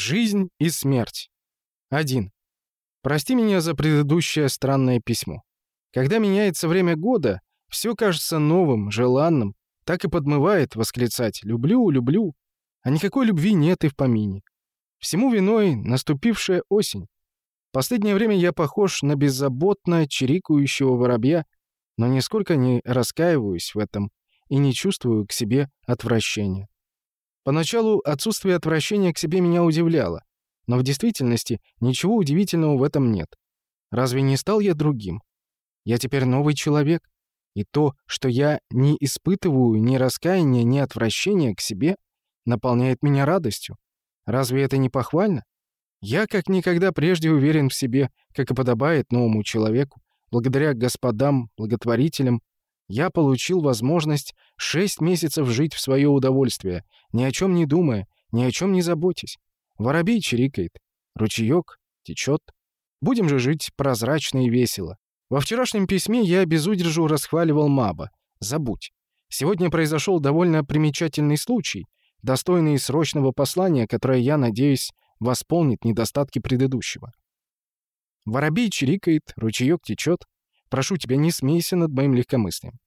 Жизнь и смерть. 1. Прости меня за предыдущее странное письмо. Когда меняется время года, все кажется новым, желанным, так и подмывает восклицать «люблю, люблю», а никакой любви нет и в помине. Всему виной наступившая осень. Последнее время я похож на беззаботно чирикающего воробья, но нисколько не раскаиваюсь в этом и не чувствую к себе отвращения. Поначалу отсутствие отвращения к себе меня удивляло, но в действительности ничего удивительного в этом нет. Разве не стал я другим? Я теперь новый человек, и то, что я не испытываю ни раскаяния, ни отвращения к себе, наполняет меня радостью. Разве это не похвально? Я как никогда прежде уверен в себе, как и подобает новому человеку. Благодаря господам, благотворителям, я получил возможность шесть месяцев жить в свое удовольствие, ни о чем не думая, ни о чем не заботясь. Воробей чирикает, ручеек течет. Будем же жить прозрачно и весело. Во вчерашнем письме я без удержу расхваливал Маба. Забудь. Сегодня произошел довольно примечательный случай, достойный срочного послания, которое, я надеюсь, восполнит недостатки предыдущего. Воробей чирикает, ручеек течет. Прошу тебя, не смейся над моим легкомыслием.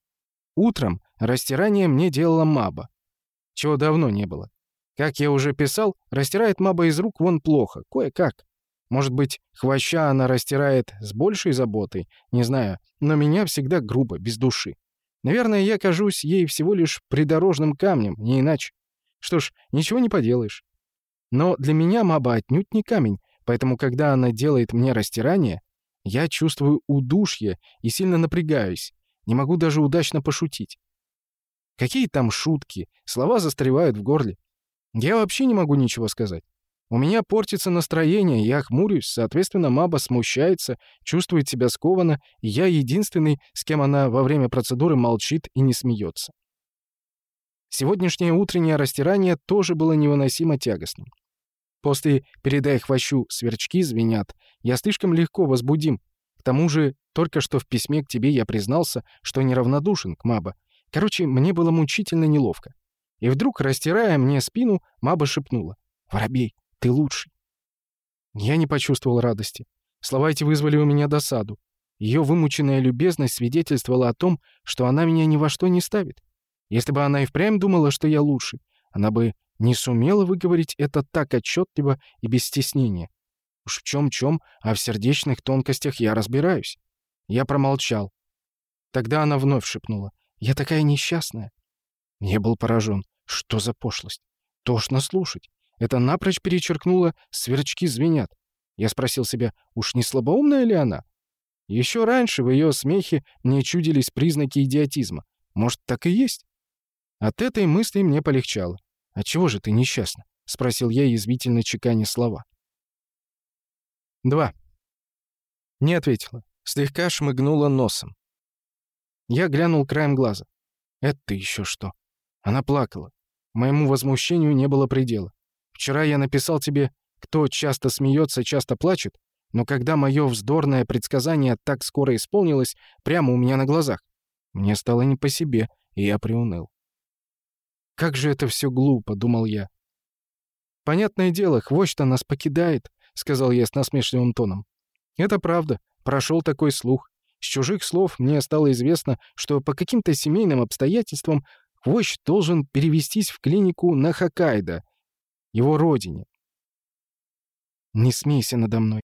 Утром растирание мне делала Маба, чего давно не было. Как я уже писал, растирает Маба из рук вон плохо, кое-как. Может быть, хвоща она растирает с большей заботой, не знаю, но меня всегда грубо, без души. Наверное, я кажусь ей всего лишь придорожным камнем, не иначе. Что ж, ничего не поделаешь. Но для меня Маба отнюдь не камень, поэтому когда она делает мне растирание, я чувствую удушье и сильно напрягаюсь, не могу даже удачно пошутить. Какие там шутки, слова застревают в горле. Я вообще не могу ничего сказать. У меня портится настроение, я хмурюсь, соответственно, Маба смущается, чувствует себя скованно, и я единственный, с кем она во время процедуры молчит и не смеется. Сегодняшнее утреннее растирание тоже было невыносимо тягостным. После «передай хвощу» сверчки звенят, я слишком легко возбудим. К тому же, только что в письме к тебе я признался, что неравнодушен к Маба. Короче, мне было мучительно неловко. И вдруг, растирая мне спину, Маба шепнула. «Воробей, ты лучший». Я не почувствовал радости. Слова эти вызвали у меня досаду. Ее вымученная любезность свидетельствовала о том, что она меня ни во что не ставит. Если бы она и впрямь думала, что я лучше, она бы не сумела выговорить это так отчетливо и без стеснения. Уж в чем-чем, а в сердечных тонкостях я разбираюсь. Я промолчал. Тогда она вновь шепнула. «Я такая несчастная». Я был поражен. Что за пошлость? Тошно слушать. Это напрочь перечеркнуло «сверчки звенят». Я спросил себя, уж не слабоумная ли она? Еще раньше в ее смехе мне чудились признаки идиотизма. Может, так и есть? От этой мысли мне полегчало. «А чего же ты несчастна?» — спросил я, язвительно чеканя слова. «Два». Не ответила. Слегка шмыгнула носом. Я глянул краем глаза. «Это еще что?» Она плакала. Моему возмущению не было предела. Вчера я написал тебе, кто часто смеется, часто плачет, но когда мое вздорное предсказание так скоро исполнилось, прямо у меня на глазах, мне стало не по себе, и я приуныл. «Как же это все глупо», — думал я. «Понятное дело, хвощ-то нас покидает», — сказал я с насмешливым тоном. «Это правда. Прошел такой слух. С чужих слов мне стало известно, что по каким-то семейным обстоятельствам Хвощ должен перевестись в клинику на Хоккайдо, его родине. «Не смейся надо мной».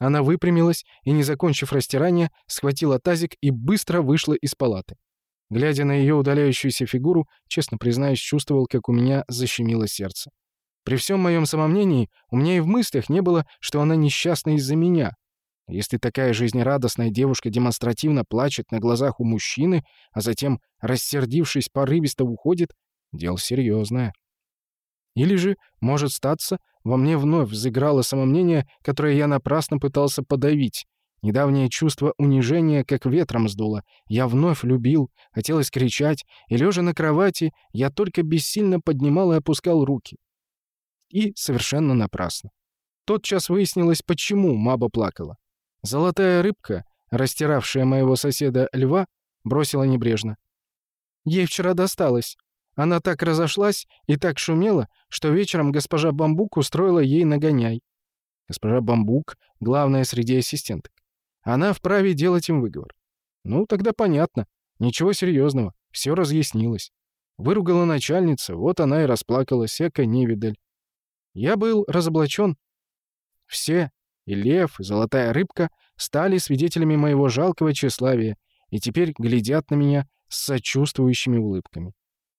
Она выпрямилась и, не закончив растирание, схватила тазик и быстро вышла из палаты. Глядя на ее удаляющуюся фигуру, честно признаюсь, чувствовал, как у меня защемило сердце. При всем моем самомнении у меня и в мыслях не было, что она несчастна из-за меня, если такая жизнерадостная девушка демонстративно плачет на глазах у мужчины, а затем, рассердившись, порывисто уходит, дело серьезное. Или же, может статься, во мне вновь взыграло самомнение, которое я напрасно пытался подавить. Недавнее чувство унижения как ветром сдуло. Я вновь любил, хотелось кричать, и, лежа на кровати, я только бессильно поднимал и опускал руки. И совершенно напрасно. Тотчас выяснилось, почему Маба плакала. Золотая рыбка, растиравшая моего соседа льва, бросила небрежно. Ей вчера досталось. Она так разошлась и так шумела, что вечером госпожа Бамбук устроила ей нагоняй. Госпожа Бамбук — главная среди ассистенток. Она вправе делать им выговор. Ну, тогда понятно. Ничего серьезного. Все разъяснилось. Выругала начальница, вот она и расплакалась, эко невидаль. Я был разоблачен. Все, и лев, и золотая рыбка, стали свидетелями моего жалкого тщеславия и теперь глядят на меня с сочувствующими улыбками.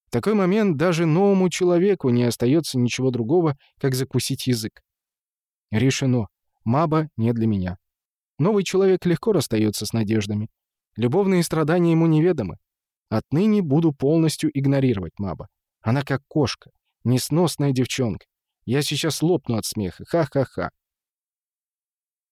В такой момент даже новому человеку не остается ничего другого, как закусить язык. Решено. Маба не для меня. Новый человек легко расстается с надеждами. Любовные страдания ему неведомы. Отныне буду полностью игнорировать Маба. Она как кошка, несносная девчонка. Я сейчас лопну от смеха. Ха-ха-ха.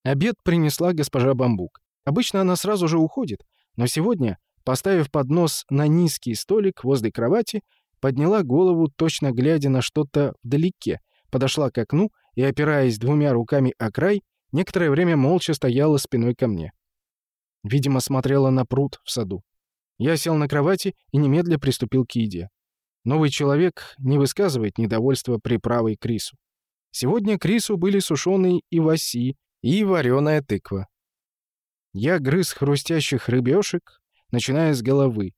Обед принесла госпожа Бамбук. Обычно она сразу же уходит, но сегодня, поставив поднос на низкий столик возле кровати, подняла голову, точно глядя на что-то вдалеке, подошла к окну и, опираясь двумя руками о край, некоторое время молча стояла спиной ко мне. Видимо, смотрела на пруд в саду. Я сел на кровати и немедля приступил к еде. Новый человек не высказывает недовольства приправой к рису. Сегодня к рису были сушеные иваси и вареная тыква. Я грыз хрустящих рыбешек, начиная с головы.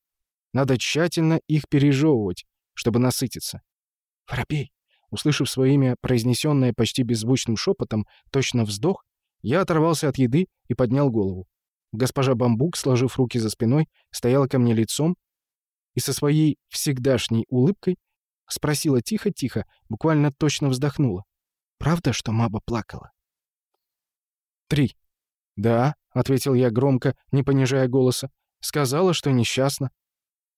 Надо тщательно их пережевывать, чтобы насытиться. «Воробей!» Услышав свое имя, произнесенное почти беззвучным шепотом, точно вздох, я оторвался от еды и поднял голову. Госпожа Бамбук, сложив руки за спиной, стояла ко мне лицом и со своей всегдашней улыбкой спросила тихо-тихо, буквально точно вздохнула. «Правда, что Маба плакала?» «Три». «Да», — ответил я громко, не понижая голоса. «Сказала, что несчастна».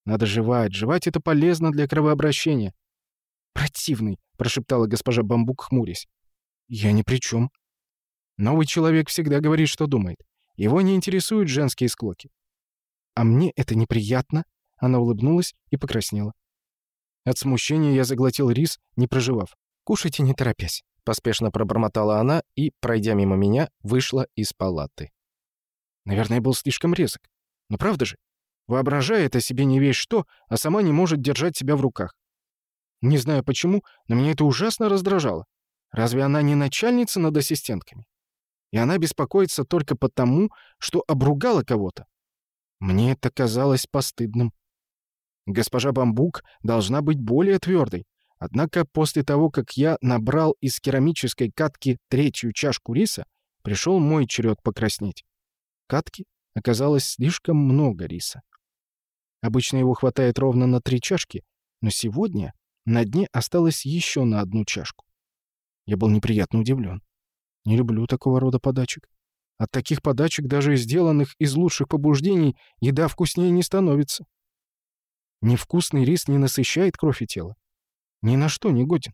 «Надо жевать. Жевать — это полезно для кровообращения». «Противный», — прошептала госпожа Бамбук, хмурясь. «Я ни при чем». Новый человек всегда говорит, что думает. Его не интересуют женские склоки. А мне это неприятно. Она улыбнулась и покраснела. От смущения я заглотил рис, не проживав. «Кушайте, не торопясь», — поспешно пробормотала она и, пройдя мимо меня, вышла из палаты. Наверное, был слишком резок. Но правда же? Воображает о себе не весь что, а сама не может держать себя в руках. Не знаю почему, но меня это ужасно раздражало. Разве она не начальница над ассистентками? И она беспокоится только потому, что обругала кого-то. Мне это казалось постыдным. Госпожа Бамбук должна быть более твердой. Однако после того, как я набрал из керамической катки третью чашку риса, пришел мой черед покраснеть. Катки оказалось слишком много риса. Обычно его хватает ровно на три чашки, но сегодня на дне осталось еще на одну чашку. Я был неприятно удивлен. Не люблю такого рода подачек. От таких подачек, даже сделанных из лучших побуждений, еда вкуснее не становится. Невкусный рис не насыщает кровь и тело. Ни на что не годен.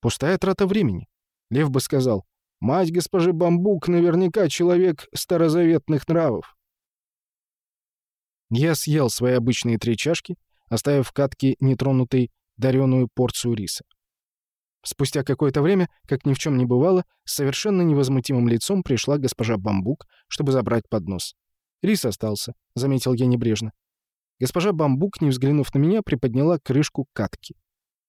Пустая трата времени. Лев бы сказал, «Мать госпожи Бамбук наверняка человек старозаветных нравов». Я съел свои обычные три чашки, оставив в катке нетронутой дареную порцию риса. Спустя какое-то время, как ни в чем не бывало, с совершенно невозмутимым лицом пришла госпожа Бамбук, чтобы забрать поднос. «Рис остался», — заметил я небрежно. Госпожа Бамбук, не взглянув на меня, приподняла крышку катки.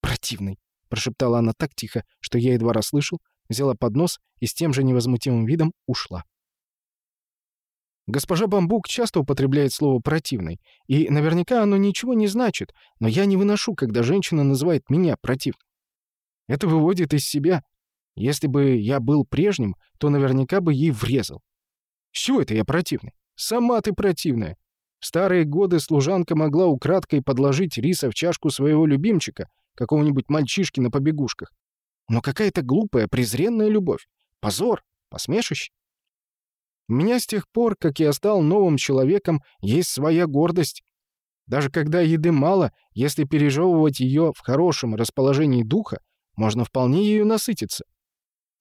«Противный», — прошептала она так тихо, что я едва расслышал, взяла поднос и с тем же невозмутимым видом ушла. Госпожа Бамбук часто употребляет слово «противный», и наверняка оно ничего не значит, но я не выношу, когда женщина называет меня противным. Это выводит из себя. Если бы я был прежним, то наверняка бы ей врезал. С чего это я противный? Сама ты противная. Старые годы служанка могла украдкой подложить риса в чашку своего любимчика, какого-нибудь мальчишки на побегушках. Но какая-то глупая, презренная любовь. Позор, посмешище. У меня с тех пор, как я стал новым человеком, есть своя гордость. Даже когда еды мало, если пережевывать ее в хорошем расположении духа, можно вполне ею насытиться.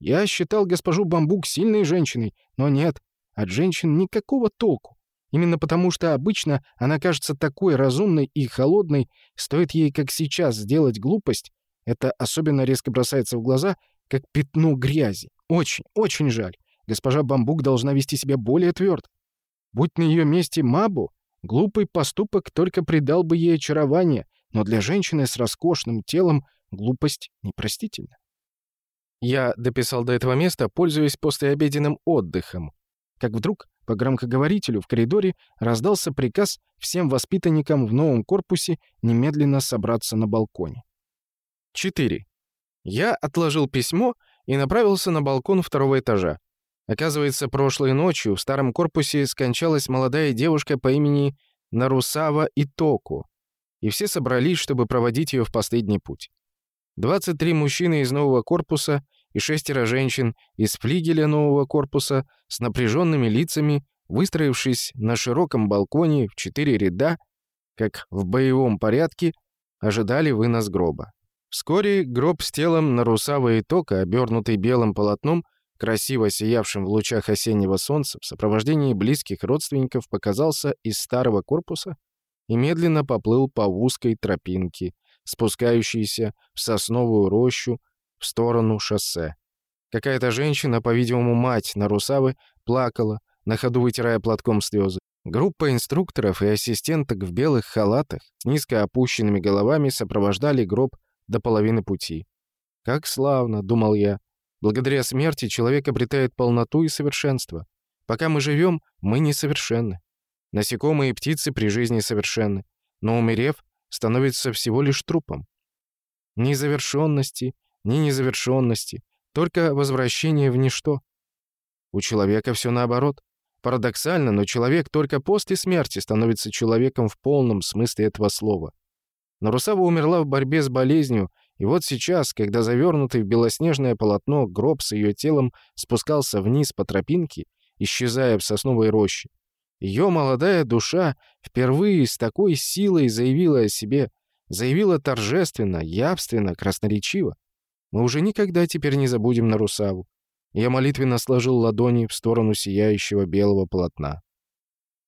Я считал госпожу Бамбук сильной женщиной, но нет, от женщин никакого толку. Именно потому, что обычно она кажется такой разумной и холодной, стоит ей, как сейчас, сделать глупость, это особенно резко бросается в глаза, как пятно грязи. Очень, очень жаль. Госпожа Бамбук должна вести себя более твердо. Будь на ее месте Мабу, глупый поступок только придал бы ей очарование, но для женщины с роскошным телом глупость непростительна. Я дописал до этого места, пользуясь послеобеденным отдыхом, как вдруг по громкоговорителю в коридоре раздался приказ всем воспитанникам в новом корпусе немедленно собраться на балконе. 4. Я отложил письмо и направился на балкон второго этажа. Оказывается, прошлой ночью в старом корпусе скончалась молодая девушка по имени Нарусава Итоку, и все собрались, чтобы проводить ее в последний путь. 23 мужчины из нового корпуса и шестеро женщин из флигеля нового корпуса с напряженными лицами, выстроившись на широком балконе в четыре ряда, как в боевом порядке, ожидали вынос гроба. Вскоре гроб с телом Нарусава Итока, обернутый белым полотном, красиво сиявшим в лучах осеннего солнца, в сопровождении близких родственников показался из старого корпуса и медленно поплыл по узкой тропинке, спускающейся в сосновую рощу в сторону шоссе. Какая-то женщина, по-видимому, мать Нарусавы, плакала, на ходу вытирая платком слезы. Группа инструкторов и ассистенток в белых халатах с низко опущенными головами сопровождали гроб до половины пути. «Как славно!» — думал я. Благодаря смерти человек обретает полноту и совершенство. Пока мы живем, мы несовершенны. Насекомые и птицы при жизни совершенны, но умерев, становятся всего лишь трупом. Ни завершенности, ни незавершенности, только возвращение в ничто. У человека все наоборот. Парадоксально, но человек только после смерти становится человеком в полном смысле этого слова. Но Русава умерла в борьбе с болезнью, и вот сейчас, когда завернутый в белоснежное полотно гроб с ее телом спускался вниз по тропинке, исчезая в сосновой роще, ее молодая душа впервые с такой силой заявила о себе, заявила торжественно, явственно, красноречиво. Мы уже никогда теперь не забудем на Русаву. Я молитвенно сложил ладони в сторону сияющего белого полотна.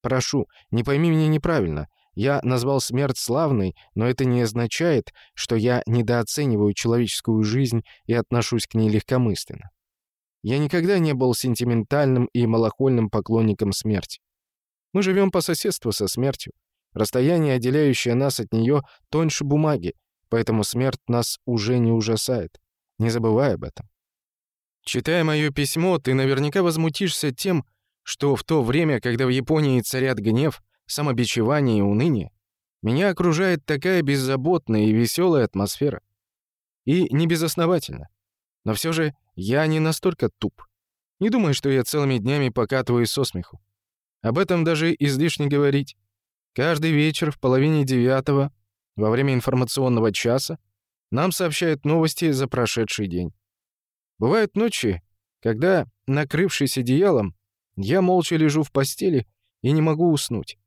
«Прошу, не пойми меня неправильно. Я назвал смерть славной, но это не означает, что я недооцениваю человеческую жизнь и отношусь к ней легкомысленно. Я никогда не был сентиментальным и малохольным поклонником смерти. Мы живем по соседству со смертью. Расстояние, отделяющее нас от нее, тоньше бумаги, поэтому смерть нас уже не ужасает. Не забывай об этом. Читая мое письмо, ты наверняка возмутишься тем, что в то время, когда в Японии царят гнев, самобичевание и уныние, меня окружает такая беззаботная и веселая атмосфера. И не безосновательно. Но все же я не настолько туп. Не думай, что я целыми днями покатываюсь со смеху. Об этом даже излишне говорить. Каждый вечер в половине девятого, во время информационного часа, нам сообщают новости за прошедший день. Бывают ночи, когда, накрывшись одеялом, я молча лежу в постели и не могу уснуть.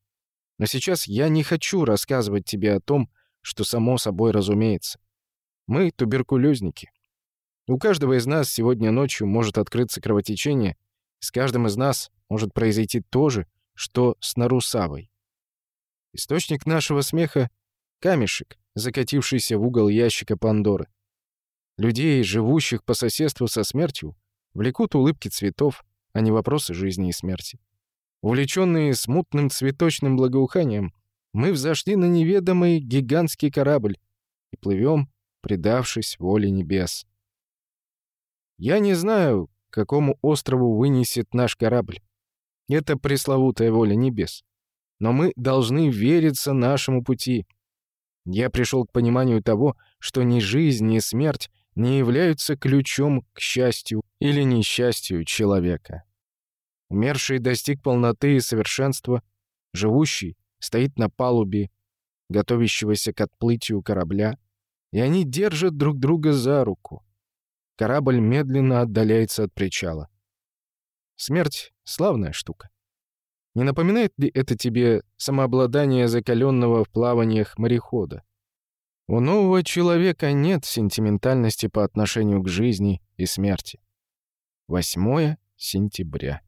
Но сейчас я не хочу рассказывать тебе о том, что само собой разумеется. Мы туберкулезники. У каждого из нас сегодня ночью может открыться кровотечение, с каждым из нас может произойти то же, что с Нарусавой. Источник нашего смеха — камешек, закатившийся в угол ящика Пандоры. Людей, живущих по соседству со смертью, влекут улыбки цветов, а не вопросы жизни и смерти. Увлеченные смутным цветочным благоуханием, мы взошли на неведомый гигантский корабль и плывем, предавшись воле небес. Я не знаю, к какому острову вынесет наш корабль. Это пресловутая воля небес. Но мы должны вериться нашему пути. Я пришел к пониманию того, что ни жизнь, ни смерть не являются ключом к счастью или несчастью человека. Умерший достиг полноты и совершенства, живущий стоит на палубе, готовящегося к отплытию корабля, и они держат друг друга за руку. Корабль медленно отдаляется от причала. Смерть — славная штука. Не напоминает ли это тебе самообладание закаленного в плаваниях морехода? У нового человека нет сентиментальности по отношению к жизни и смерти. 8 сентября.